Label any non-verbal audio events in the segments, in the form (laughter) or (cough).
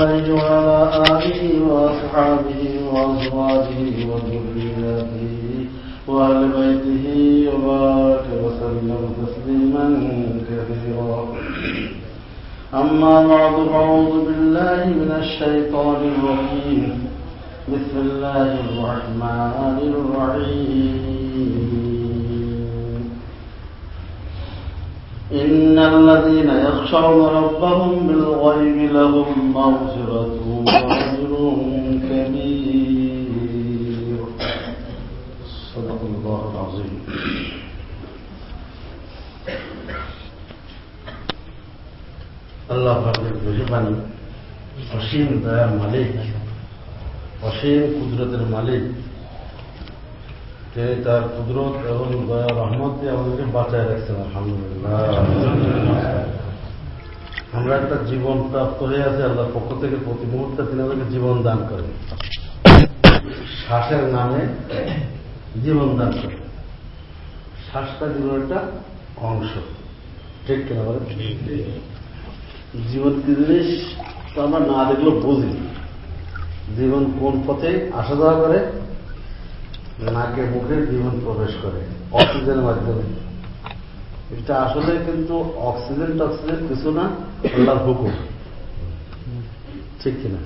عليه وعلى آله وأصحابه وأزواجه وذرياته وأهل بيته وبارك وسلم تسليما كثيرا. أما بعد فأعوذ بالله من الشيطان الرجيم. بسم الله الرحمن الرحيم. إن الذين يخشون ربهم بالغيب لهم مغفرة وأجر كبير صدق الله العظيم আল্লাহ পাকের মেহরবানি অসীম দয়ার মালিক অসীম কুদরতের মালিক তিনি তার কুদরত এবং দয়া রহমত দিয়ে আমাদেরকে বাঁচায় রাখছেন, আলহামদুলিল্লাহ। আমরা একটা জীবন প্রাপ্ত হয়ে আছে, আল্লাহর পক্ষ থেকে প্রতি মুহূর্তে তিনি আমাদেরকে জীবন দান করেন। শ্বাসের নামে জীবন দান করেন। শ্বাসটা জীবনের একটা অংশ। ঠিক কিনা বলে জীবন কি জিনিস? তো আমরা না দেখলেও বুঝি। জীবন কোন পথে আসা যাওয়া করে? নাকে মুখে জীবন প্রবেশ করে অক্সিজেনের মাধ্যমে। এটা আসলে কিন্তু অক্সিজেন টক্সিজেন কিছু না আল্লাহর হুকুম। ঠিক কিনা?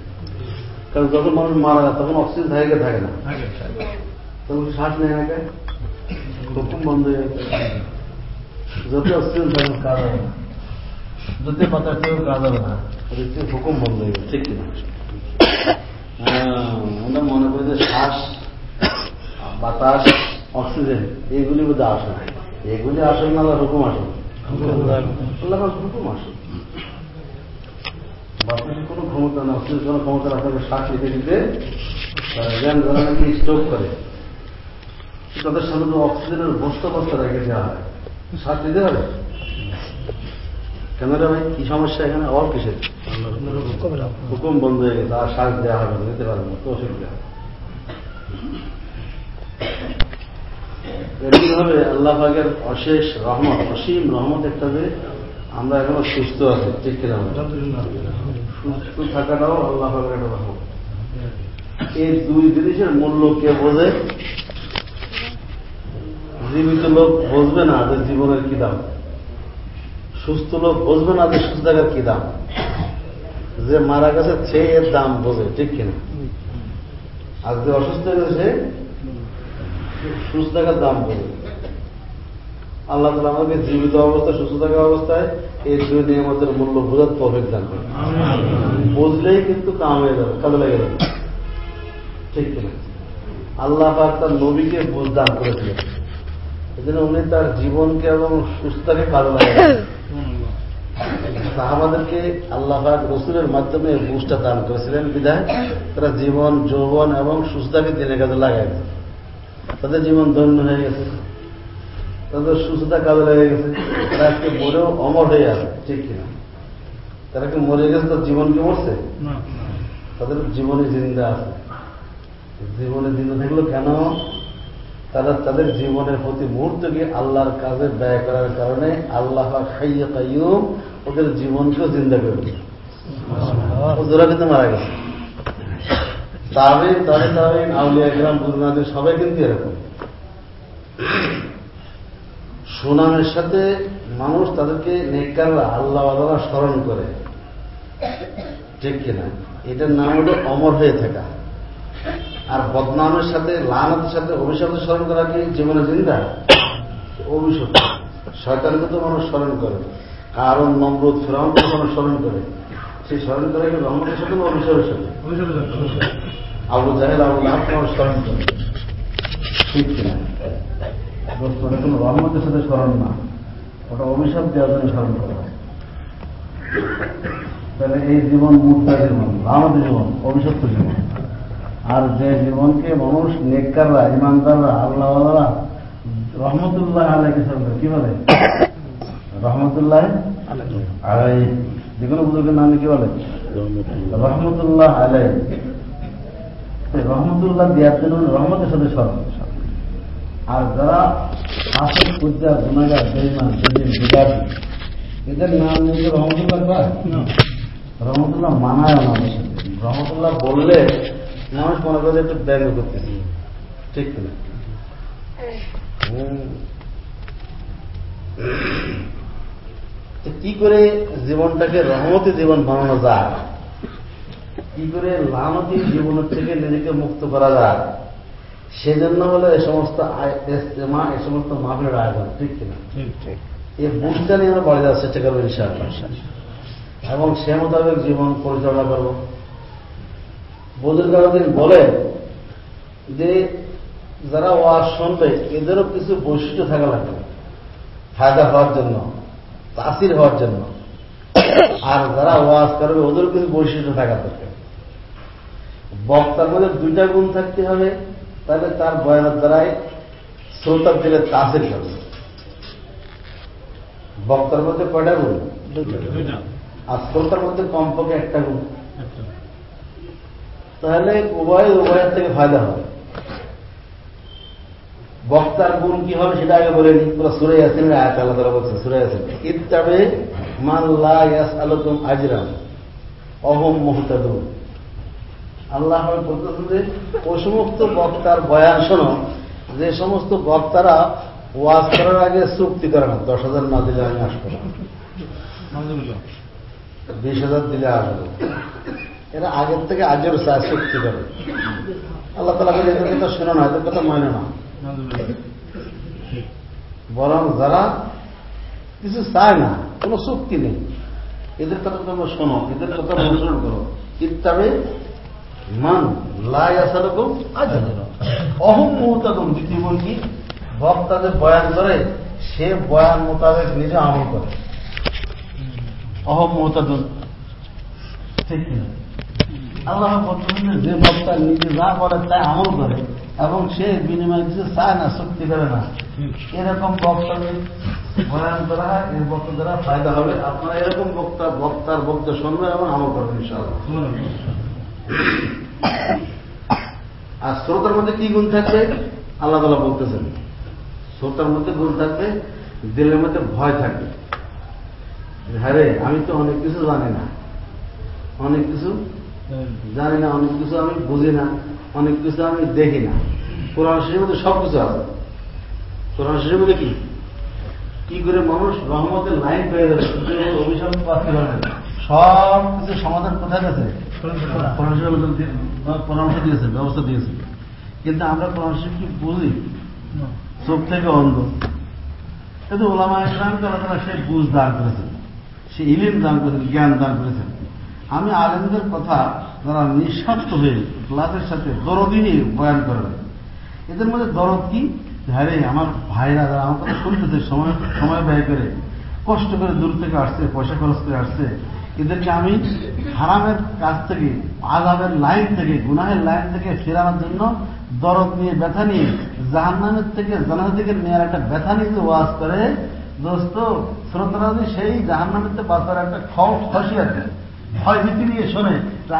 কারণ যখন মানুষ মারা যায় তখন অক্সিজেন থাকে থাকে না? তখন শ্বাস নেয় না হুকুম বন্ধ হয়ে যত অক্সিজেন থাকে কাজ হবে না। যত পাতা কেউ কাজ হবে না। হুকুম বন্ধ হয়ে গেছে ঠিক কিনা? আমরা মনে করি যে শ্বাস বাতাস, অক্সিজেন এগুলি বোধহয় আসে না এগুলি আসে না আল্লাহ হুকুম আসে। হুকুম আসে। ক্ষমতা না, অক্সিজেন ক্ষমতা তাদের শ্বাস নিতে দিতে জ্ঞান স্ট্রোক করে। তাদের সামনে তো অক্সিজেনের বস্তা বস্তা রেখে দেওয়া হয়। শ্বাস নিতে পারে কেন রে ভাই, কি সমস্যা এখানে? অল কিসের? হুকুম বন্ধ হয়ে গেছে, আর শ্বাস দেওয়া হবে নিতে পারবে না, তো অসুবিধা। অশেষ রহমত, অসীম রহমত আমরা এখনও সুস্থ আছি, ঠিক কিনা সুস্থ থাকাটাও একটা রহমত। এই দুই জিনিসের মূল্য কে বোঝে? জীবিত লোক বুঝবে না যে জীবনের কি দাম। সুস্থ লোক বুঝবে না যে সুস্থ থাকার কি দাম। যে মারা গেছে সে এর দাম বোঝে, ঠিক কিনা? আর যে অসুস্থ হয়ে গেছে সুস্থ থাকার দাম বোঝে আল্লাহ তালা আমাকে জীবিত অবস্থায়, সুস্থ থাকা অবস্থায় এই দুই নিয়মতের মূল্য বোঝার তফিক দান করে বুঝলেই কিন্তু কাম হয়ে যাবে, কাজে লেগে যাবে ঠিক কিনা? আল্লাহ তার নবীকে বুঝ দান করেছিলেন। এই জন্য উনি তার জীবনকে এবং সুস্থতাকে কাজে লাগে সাহাবাদেরকে আল্লাহ রসুলের মাধ্যমে বুঝটা দান করেছিলেন। বিধায় তারা জীবন, যৌবন এবং সুস্থাকে দিনের কাজে লাগাই তাদের জীবন ধন্য হয়ে গেছে। তাদের সুস্থতা কাজে লেগে গেছে। তারা আজকে মরেও অমর হয়ে আছে ঠিক কিনা? তারা কি মরে গেছে তার জীবন কি মরছে? তাদের জীবনে জিন্দা আছে। জীবনে জিন্দা থাকল কেন? তারা তাদের জীবনের প্রতি মুহূর্তকে আল্লাহর কাজে ব্যয় করার কারণে আল্লাহ খাইয়া কাইয়ুম ওদের জীবনকেও চিন্তা করবে ওরা কিন্তু মারা গেছে। তাবে তাবে তাবে, আউলিয়া গ্রাম বুজনাদের সবাই কিন্তু এরকম। সুনামের সাথে মানুষ তাদেরকে নেকাররা আল্লাহ আল্লাহ স্মরণ করে। ঠিক কিনা এটার নাম হলো অমর হয়ে থাকা। আর বদনামের সাথে, লানতের সাথে, অভিশাপের স্মরণ করা কি জীবনে জিন্দা? অভিশাপ। শয়তানকে তো মানুষ স্মরণ করে। কারণ নম্রত ফেরাউনকে মানুষ স্মরণ করে। সেই স্মরণ করে কি রহমতের সাথে? অভিশাপের সাথে। আবু জাহেল আবু লাভ মানুষ স্মরণ করে? ঠিক কিনা? ওটা কোনো রহমতের সাথে স্মরণ না। ওটা অভিশাপ দেওয়ার জন্য স্মরণ করা হয়। তাহলে এই জীবন মুক্তা জীবন আমাদের জীবন অভিশপ্ত জীবন। আর যে জীবনকে মানুষ নেককাররা ইমানদাররা আল্লাহ রহমতুল্লাহ আলাইকে স্মরণ করে কি বলে? রহমতুল্লাহ আলাই যে কোনো বুজুর্গের নামে কি বলে? রহমতুল্লাহ আলাই রহমতুল্লাহ দেওয়ার জন্য রহমতের সাথে স্মরণ আর যারা আসল পূজা গুণাগার বেইমান সেদিন বিদাতি, এদের নাম নিয়ে রহমতুল্লাহ পায়? রহমতুল্লাহ মানায় আমাদের সাথে। রহমতুল্লাহ বললে মানুষ মনে করে একটু ব্যঙ্গ করতেছি। ঠিক না কি করে জীবনটাকে রহমতি জীবন বানানো যায়? কি করে লানতি জীবনের থেকে নিজেকে মুক্ত করা যায়? সেজন্য হলো এ সমস্ত মা এ সমস্ত মাফের আয়োজন ঠিক কিনা? এই বুঝটা নিয়ে আমরা বাড়ি যাওয়ার চেষ্টা করব ইনশাআল্লাহ। এবং সে মোতাবেক জীবন পরিচালনা করব। বুজুর্গাদিন বলেন যে যারা ওয়াজ শুনবে এদেরও কিছু বৈশিষ্ট্য থাকা লাগবে। ফায়দা হওয়ার জন্য তাসির হওয়ার জন্য। আর যারা ওয়াজ করবে ওদেরও কিছু বৈশিষ্ট্য থাকা দরকার। বক্তার মধ্যে দুইটা গুণ থাকতে হবে তাহলে তার বয়ানের দ্বারাই শ্রোতার দিলে তাসির করবে বক্তার মধ্যে কয়টা গুণ? আর শ্রোতার মধ্যে কমপক্ষে একটা গুণ। তাহলে উভয় উভয়ের থেকে ফায়দা হবে। বক্তার গুণ কি হবে সেটা আগে বলে নি পুরো সুরে আসেন আয়াত আল্লাহ তারা বলছে সুরে আসেন ইত্তাবে মাল্লা ইয়াস আলোকম আজরাম অহম মুহতাদুন। আল্লাহ বলতেছেন যে ওই সমস্ত বক্তার বয়ান শোনো, যে সমস্ত বক্তারা ওয়াজ করার আগে চুক্তি করে না, দশ হাজার না দিলে আমি আসব বিশ হাজার দিলে আসব। এরা আগের থেকে আগের চায় চুক্তি করে। আল্লাহ তালা বলে, এদের কথা শোনো না, এদের কথা মানে না। বরং যারা কিছু চায় না, কোনো চুক্তি নেই। এদের কথা তোমরা শোনো, এদের কথা অনুসরণ করো। ইত্যাবে মান অহম কি বক্তাদের বয়ান করে, সে বয়ান মোতাবেক নিজে আমল করে। অহম ঠিক আল্লাহ যে বক্তা নিজে যা করে তাই আমল করে এবং সে বিনিময়ে কিছু চায় না, শক্তি করে না। এরকম বক্তাদের বয়ান দ্বারা এই বক্তা দ্বারা ফায়দা হবে। আপনারা এরকম বক্তা, বক্তার বক্তা শুনবেন এবং আমল করবেন, ইনশাআল্লাহ। আর শ্রোতার মধ্যে কি গুণ থাকবে? আল্লাহ তালা বলতেছেন, শ্রোতার মধ্যে গুণ থাকবে, দিলের মধ্যে ভয় থাকবে। হ্যাঁ আমি তো অনেক কিছু জানি না। অনেক কিছু জানি না, অনেক কিছু আমি বুঝি না, অনেক কিছু আমি দেখি না। কোরআন শরীর মধ্যে সব কিছু আছে। কোরআন শরীর মধ্যে কি? করে মানুষ রহমতের লাইন পেয়ে যাবে? অভিশাপ পাচ্ছে পারবে সব কিছু সমাধান কোথায় গেছে পরামর্শ দিয়েছে ব্যবস্থা দিয়েছে। কিন্তু আমরা পরামর্শ কি বুঝি? চোখ থেকে অন্ধ। কিন্তু ওলামা ইসলামকে আল্লাহ তারা সে বুঝ দান করেছেন। সে ইলিম দান করেছেন জ্ঞান দান করেছেন। আমি আলেমদের কথা যারা নিঃস্বার্থ হয়ে ক্লাসের সাথে দরদি নিয়ে বয়ান করেন এদের মধ্যে দরদ কি? হ্যাঁ আমার ভাইরা যারা আমার কথা শুনতেছে সময় সময় ব্যয় করে কষ্ট করে দূর থেকে আসছে পয়সা খরচ করে আসছে এদেরকে আমি হারামের কাছ থেকে আজাবের লাইন থেকে, গুনাহের লাইন থেকে ফেরানোর জন্য দরদ নিয়ে ব্যথা নিয়ে, জাহান্নামের থেকে জানা থেকে নেওয়ার একটা ব্যথা নিয়ে ওয়াজ করে, দোস্ত শ্রোতরা সেই জাহান্নামের বাঁচার একটা খসি আছে। ভয় ভীতি নিয়ে শোনে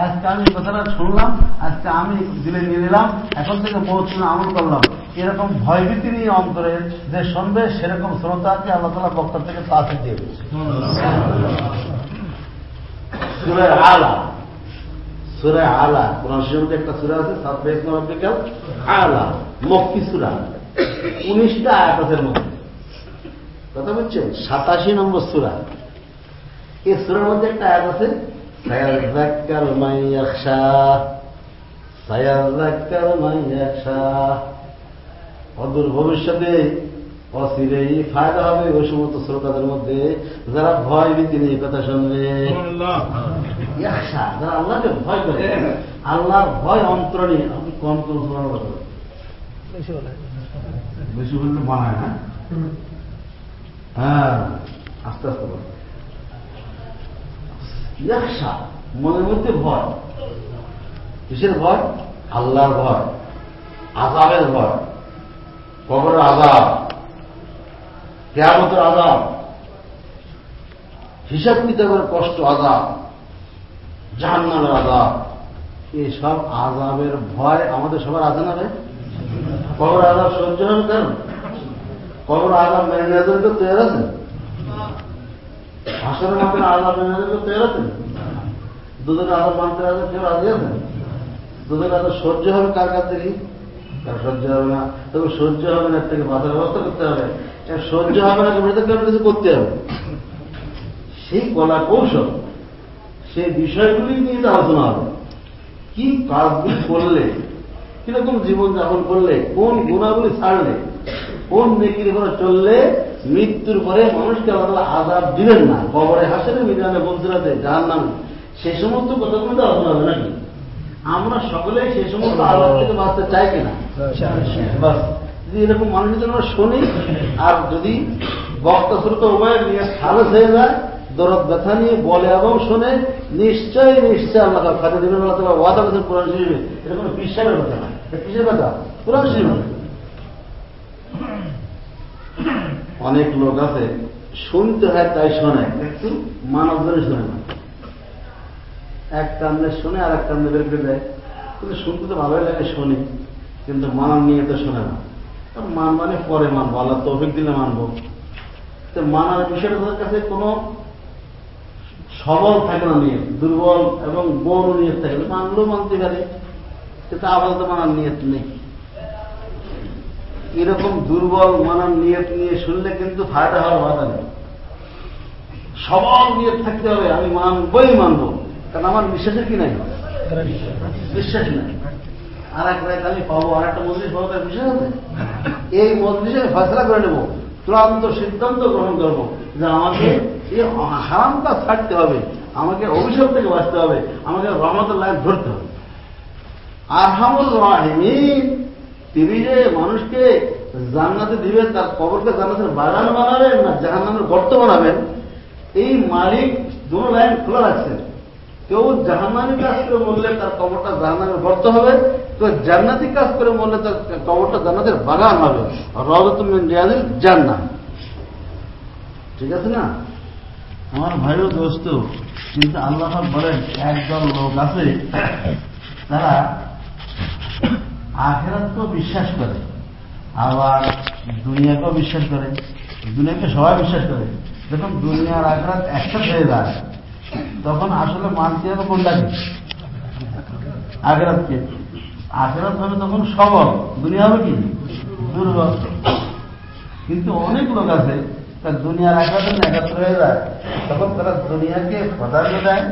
আজকে আমি কথাটা শুনলাম, আজকে আমি দিলে নিয়ে নিলাম, এখন থেকে বহুত আমল করলাম। এরকম ভয়ভীতি নিয়ে অন্তরে যে শুনবে, সেরকম শ্রোতাকে আল্লাহ তালা বক্তার থেকে তাসি দিয়ে দিচ্ছে সুরে আলা। সুরে আলা। কোরআন শরীফে একটা সুরা আছে সাতবেশ নবাবিকাল আলা, মক্কি সুরা। উনিশটা আয়াতের মধ্যে। কথা বলছেন সাতাশি নম্বর সুরা। এই সুরার মধ্যে একটা আয়াত আছে সায়াজাক্কার মাইয়াকশা সায়াজাক্কার মাইয়াকশা অদূর ভবিষ্যতে অচিরেই ফায়দা হবে ওই সমস্ত শ্রোতাদের মধ্যে। যারা ভয় ভীতি নিয়ে কথা শুনবে। যারা আল্লাহকে ভয় করে আল্লাহর ভয় অন্তরণী আপনি কম কম শোনার কথা বেশি বললে মানায় না? হ্যাঁ আস্তে আস্তে বল। ইয়াকশা মনের মধ্যে ভয়। কিসের ভয়? আল্লাহর ভয়। আজাবের ভয়। কবরের আজাব কেয়ামতের আজাব হিসাব কিতাবের কষ্ট আজাব জাহান্নামের আজাব এসব আজাবের ভয় আমাদের সবার আছে না রে কবর আজাব সহ্য হবে কেন? কবর আজাব মেনে নেওয়ার জন্য তৈরি আছেন হাসরের মাত্র আজাব মেনে নেওয়ার জন্য তৈরি আছেন দুজনে আরও মানতে রাজা কেউ রাজি আছে? দুজনে আরও সহ্য হবে কার কাছ থেকে? কার সহ্য হবে না। তবে সহ্য হবে না থেকে বাঁচার ব্যবস্থা করতে হবে। সহ্য হবে না বেঁচে কিছু করতে হবে। সেই কলা কৌশল, সেই বিষয়গুলি নিয়ে তো আলোচনা হবে। কি কাজগুলি করলে, কীরকম জীবন যাপন করলে, কোন গুণাগুলি ছাড়লে, কোন নেকির করে চললে মৃত্যুর পরে মানুষকে আল্লাহ আজাদ দিবেন না? কবরে হাসেন, মিজানে বলছিলাতে যার নাম সে সমস্ত কথাগুলো আলোচনা হবে নাকি? আমরা সকলে সে সমস্ত আজাব থেকে বাঁচতে চাই কিনা? যদি এরকম মানুষের জন্য শুনি, আর যদি বক্তা শ্রুত উভয় নিয়ে খালেস হয়ে যায়, দরদ ব্যথা নিয়ে বলে এবং শুনে, নিশ্চয়ই নিশ্চয় আল্লাহ খাতে দিবেন, আল্লাহ তালা ওয়াদা করেছেন কোরআন শরীফে। এটা কোনো বিশ্বাসের কথা না। কিসের কথা? কোরআন শরীফ। অনেক লোক আছে, শুনতে হয় তাই শোনে, কিন্তু মানব ধরে শোনে না। এক কান্দে শুনে আর এক কান্দে বের করে দেয়। কিন্তু শুনতে তো ভালোই লাগে শুনি, কিন্তু মানব নিয়ে তো শোনে না। মান মানে পরে মানবো আল্লাহ তৌফিক দিলে মানবো। তো মানার বিষয়টা তাদের কাছে কোনো সবল থাকে না নিয়ে দুর্বল এবং বড় নিয়ে থাকে মানলেও মানতে পারে, কিন্তু আপাতত মানার নিয়ত নেই। এরকম দুর্বল মানার নিয়ত নিয়ে শুনলে কিন্তু ফায়দা হওয়ার বাধা নেই। সবল নিয়ত থাকতে হবে, আমি মানবই মানব। কারণ আমার বিশ্বাসের কি নাই? বিশ্বাস নাই। আর এক রায় আমি পাবো আর একটা মজলিস পাবো, তার বিশ্বাস আছে? এই মজলিসে ফয়সলা করে নেব, চূড়ান্ত সিদ্ধান্ত গ্রহণ করব যে আমাকে এই হারামটা ছাড়তে হবে, আমাকে অভিশাপ থেকে বাঁচতে হবে, আমাকে রহমতের লাইফ ধরতে হবে। আরহামুল রাহিমিন, তিনি যে মানুষকে জান্নাতে দিবেন তার কবরকে জান্নাতের বাগান বানাবেন না জাহান্নামের গর্ত বানাবেন, এই মালিক দু লাইন খোলা রাখছেন। কেউ জাহান্নামি কাজ করে বললে তার কবরটা জাহান্নামের গর্ত হবে, কেউ জান্নাতি কাজ করে বললে তার কবরটা জান্নাতের বাগান হবে। রজতুল রিয়াজিল জান্নাত। ঠিক আছে না? আমার ভাইও দোস্ত, কিন্তু আল্লাহ বলেন, একদল লোক আছে, তারা আখেরাত বিশ্বাস করে, আবার দুনিয়াকেও বিশ্বাস করে, দুনিয়াকে সবাই বিশ্বাস করে। যখন দুনিয়ার আখেরাত একসাথে হয়ে যায় তখন আসলে মানতে হবে কোনটাকে আখেরাতকে আখেরাত হবে তখন সবল। দুনিয়া হবে কি? দুর্বল। কিন্তু অনেক লোক আছে, তার দুনিয়ার আখেরাত একাত্র হয়ে যায়, তখন তারা দুনিয়াকে প্রাধান্য দেয়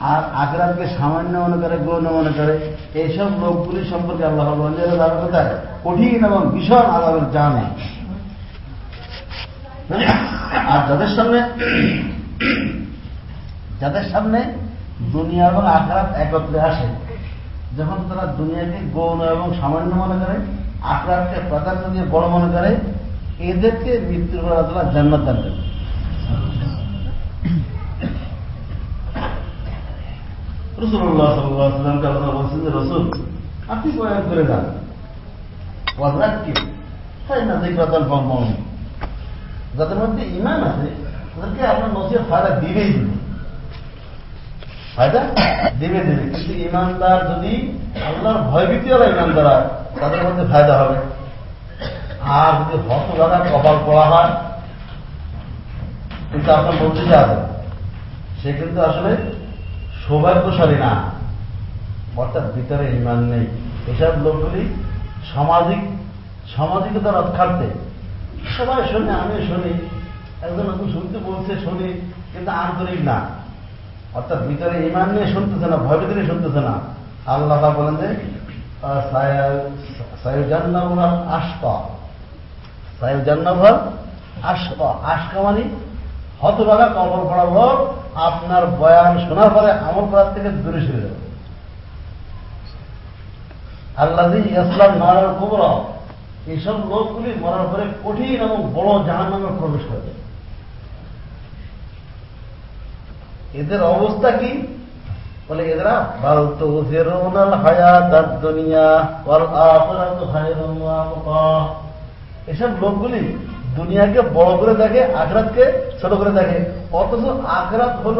আর আখরাতকে সামান্য মনে করে গৌণ মনে করে। এইসব লোকগুলি সম্পর্কে আল্লাহ দাবি কোথায় কঠিন এবং ভীষণ আলাদা জানে। আর যাদের সামনে যাদের সামনে দুনিয়া এবং আখরাত একত্রে আসে যখন তারা দুনিয়াকে গৌণ এবং সামান্য মনে করে আখরাতকে প্রাধান্য দিয়ে বড় মনে করে এদেরকে মৃত্যুর পর আল্লাহ জান্নাত দান করে। রসুল্লাহ সাল্লামকে আপনারা বলছেন যে রসুল আপনি বয়ান করে যান। তাই না যাদের মধ্যে ইমান আছে তাদেরকে আপনার নসিহত ফায়দা দিবেই দিবে ফায়দা দেবে দেবে। কিন্তু ইমানদার যদি আল্লাহর ভয়ভীতিওয়ালা ইমানদার হয়, তাদের মধ্যে ফায়দা হবে। আর যদি হত দ্বারা কপাল পড়া হয়, কিন্তু আপনার বলতে যে আছে সে কিন্তু আসলে সৌভাগ্যশালী না। অর্থাৎ ভিতরে ইমান নেই। এসব লোকগুলি সামাজিক, সামাজিকতা রক্ষার্থে। সবাই শুনে আমি শুনি। একজন শুনতে বলছে, শুনি, কিন্তু আন্তরিক না। অর্থাৎ ভিতরে ইমান নিয়ে শুনতেছে না, ভয় ভিতরে শুনতেছে না। আল্লাহ বলেন যে মানে হতভাগা কবর পড়া লোক, আপনার বয়ান শোনার পরে আমল করার থেকে দূরে সরে যাবে। আল্লাহ ইসলাম নারায়ণ কুবর। এইসব লোকগুলি মরার পরে কঠিন এবং বড় জাহান নামে প্রবেশ করে এদের অবস্থা কি? বলে, এরা এসব লোকগুলি দুনিয়াকে বড় করে দেখে, আখরাতকে ছোট করে দেখে। অথচ আখরাত হল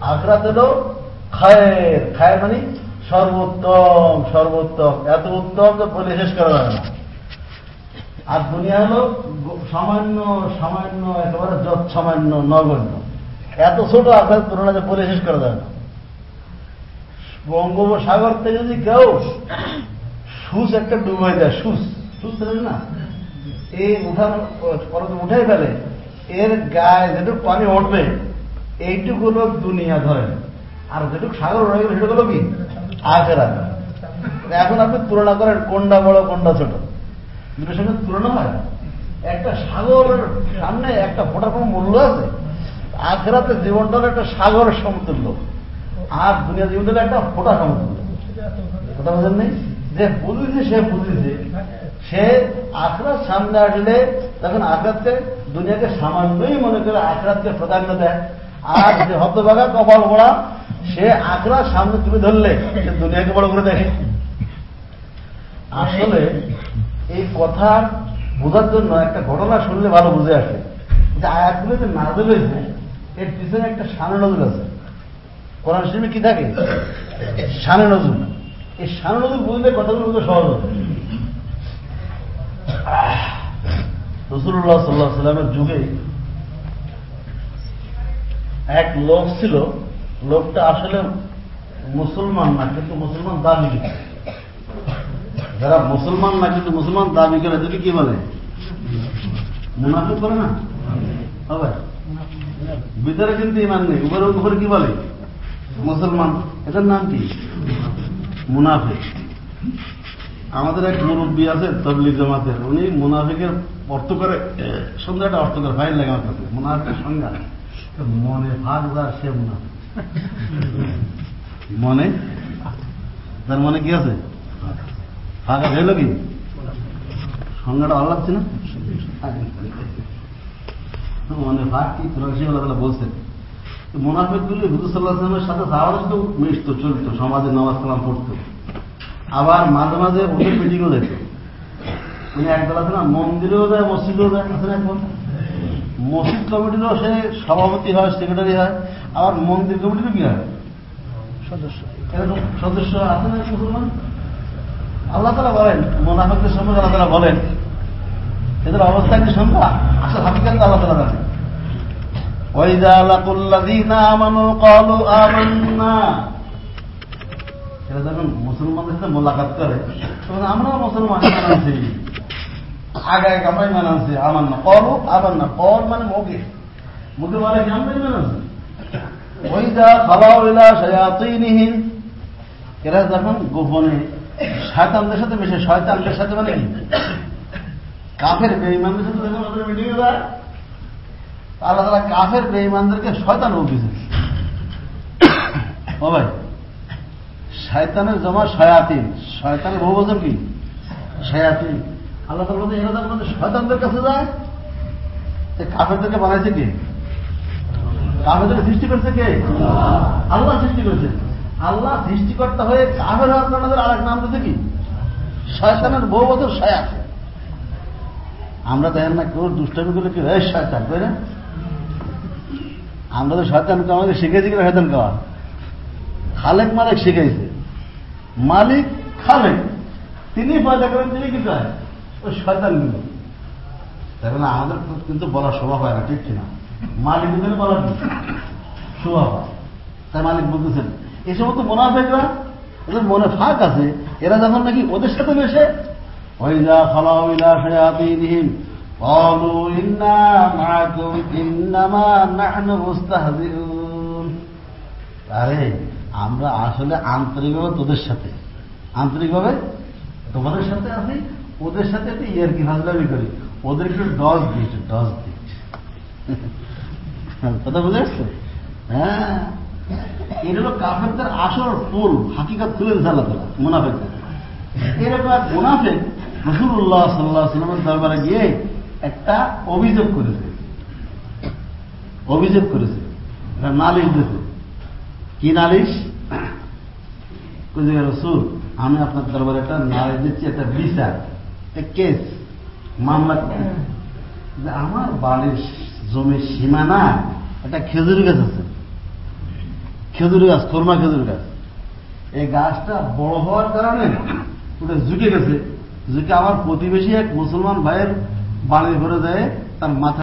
আখরাত হল খায়ের। খায়ের মানে সর্বোত্তম সর্বোত্তম। এত উত্তম তো বলে শেষ করা যায় না। আর দুনিয়া হল সামান্য সামান্য, একেবারে যত সামান্য নগণ্য। এত ছোট আকাশ তুলনা বলে শেষ করা যাবে বঙ্গোপসাগর থেকে যদি কেউ সুস একটা ডুবাই দেয় সুস সুস না? এই উঠান পরে উঠাই ফেলে, এর গায়ে যেটুকু পানি উঠবে, এইটুকু হলো দুনিয়া ধরেন আর যেটুকু সাগর রয়ে গেল, সেটুকু হলো কি? আখেরা এখন আপনি তুলনা করেন কোনটা বড়, কোনটা ছোট। দুটোর সঙ্গে তুলনা হয়। একটা সাগরের সামনে একটা ফোটার কোনো মূল্য আছে? আখেরাতে জীবনটা একটা সাগর সমতুল্য। আর দুনিয়া জীবনটা একটা ফোটা সমতুল্য। কথা বোঝেন নেই? যে বুঝেছে, সে বুঝেছে। সে আখরাত সামনে আসলে তখন আখরাতকে দুনিয়াকে সামান্যই মনে করে আখরাতকে প্রাধান্য দেয়। আর যে হতবাগা কপাল পড়া সে আখরা সামনে তুলে ধরলে সে দুনিয়াকে বড় করে দেখে আসলে এই কথা বোঝার জন্য একটা ঘটনা শুনলে ভালো বুঝে আসে। যে আয়াতগুলো যে নাজল হয়েছে। এর পিছনে একটা সানে নজর আছে। কোরআন শরীফে কি থাকে? সানে নজর। এই সানে নজর বুঝলে কথাগুলো বুঝতে সহজ হবে। রসুল্লাহ সাল্লাহ সাল্লামের যুগে এক লোক ছিল। লোকটা আসলে মুসলমান না, কিন্তু মুসলমান দাবি করে যারা মুসলমান না, কিন্তু মুসলমান দাবি করে যদি কি বলে? মুনাফিক করে না? হবে। ভিতরে কিন্তু ইমান নেই। উপরে উপরে কি বলে? মুসলমান। এটার নাম কি? মুনাফিক। আমাদের এক মুরব্বী আছে, তবলিগ জমাতের। উনি মুনাফিকের অর্থ করে একটা অর্থ করে, ফাইল লাগে আমার কাছে মুনাফিকের সংজ্ঞা। মনে ভাগ যার সে মুনাফিক। মনে? তার মনে কি আছে? ফাঁকা হইল কি? সংজ্ঞাটা ভালো লাগছে না? মনে ফাঁক কি আল্লাহ বলছেন। মোনাফেক গুলি হুদুর সাল্লাহামের সাথে সাহাবাদের সাথে মিশতো, চলতো, সমাজে নামাজ কালাম পড়তো। আবার মাঝে মাঝে ওদের মিটিংও যেত। উনি একদল আছে না মন্দিরেও যায়, মসজিদেও যায়, আছে না এখন মসজিদ কমিটিরও সে সভাপতি হয় সেক্রেটারি হয়, আবার মন্দির কমিটিরও কি হয়। সদস্য। সদস্য আছে না মুসলমান? আল্লাহ তালা বলেন, মোনাফেকদের সম্পর্কে আল্লাহ তালা বলেন। এদের অবস্থা কি শুনবা আসলে হাকিকাত আল্লাহ তালা জানেন وإذا لقوا الذين آمنوا قالوا آمنا এরা যখন মুসলমানদের সাথে মোলাকাত করে তখন আমরা মুসলমান মানাচ্ছি আগে আগে আমরাই মানাচ্ছি আমার না করো আবার না কর মানে মুখে মুখে বলে কি আমরাই মানাচ্ছি ওইদা খালাও ইলা শায়াতিনহিম এরা যখন গোপনে শয়তানদের সাথে মিশে শয়তানদের সাথে মানে কি কাফের বেঈমানদের সাথে যখন ওদের মিটিং যায় আল্লাহ তালা কাফের বেঈমানদেরকে শয়তান বলতেছে (coughs) ভাই, শয়তানের জমা শয়াতিন। শয়তানের বহু বছর কি? শয়াতিন। আল্লাহ তালা বলতে এরা যখন শয়তানদের কাছে যায়। সে কাফেরদেরকে বানাইছে কে? কাফেরদেরকে সৃষ্টি করছে কে? আল্লাহ সৃষ্টি করেছে। আল্লাহ সৃষ্টিকর্তা হয়ে কাফের হওয়ার আর এক নাম দিতে কি? শয়তানের বহু বছর শয়াত। আমরা দেখেন না কেউ দুষ্টামি করলে কি হয়? শয়তান, তাই না? আমরা তো শয়তান আমাদের শিখেছি কিনা শয়তান খাওয়া? খালেক মালিক শিখাইছে। মালিক খালেক। তিনি পয়দা করেন, তিনি কি কয় ওই শয়তানগুলো দেখেন আমাদের কিন্তু বলার শোভা হয় না, ঠিক কিনা? মালিক কিন্তু বলার স্বভাব হয়। তাই মালিক বলতেছেন এই সমস্ত মোনাফেকরা, এদের মনে ফাঁক আছে, এরা যখন নাকি ওদের সাথে মেশে ওইজা ফলাউলা শায়াতিনহিম قالوا إنا معكم إنما نحن مستهزئون আরে আমরা আসলে আন্তরিকভাবে তোদের সাথে আন্তরিকভাবে তোমাদের সাথে আছি ওদের সাথে একটু ইয়ার কি হাজলামি করি ওদের একটু ডজ দিচ্ছে ডজ দিচ্ছে কথা বুঝে আসছে হ্যাঁ এটা হলো কাফেরদের আসল ফুল হাকিকাত তুলে দিচ্ছে আল্লাহ তালা মুনাফেকদের এরকম এক মুনাফেক রসুল্লাহ সাল্লাহ সাল্লামের দরবারে গিয়ে একটা অভিযোগ করেছে। অভিযোগ করেছে। নালিশ দিয়েছে কি নালিশ? রসুল, আমি আপনার দরবারে একটা নালিশ দিচ্ছি, একটা বিচার কেস, মামলা যে আমার বাড়ির জমির সীমানা একটা খেজুর গাছ আছে। খেজুর গাছ কর্মা খেজুর গাছ। এই গাছটা বড় হওয়ার কারণে ওটা ঝুঁকে গেছে। ঝুঁকে আমার প্রতিবেশী এক মুসলমান ভাইয়ের বাড়ির ঘরে যায় তার মাথা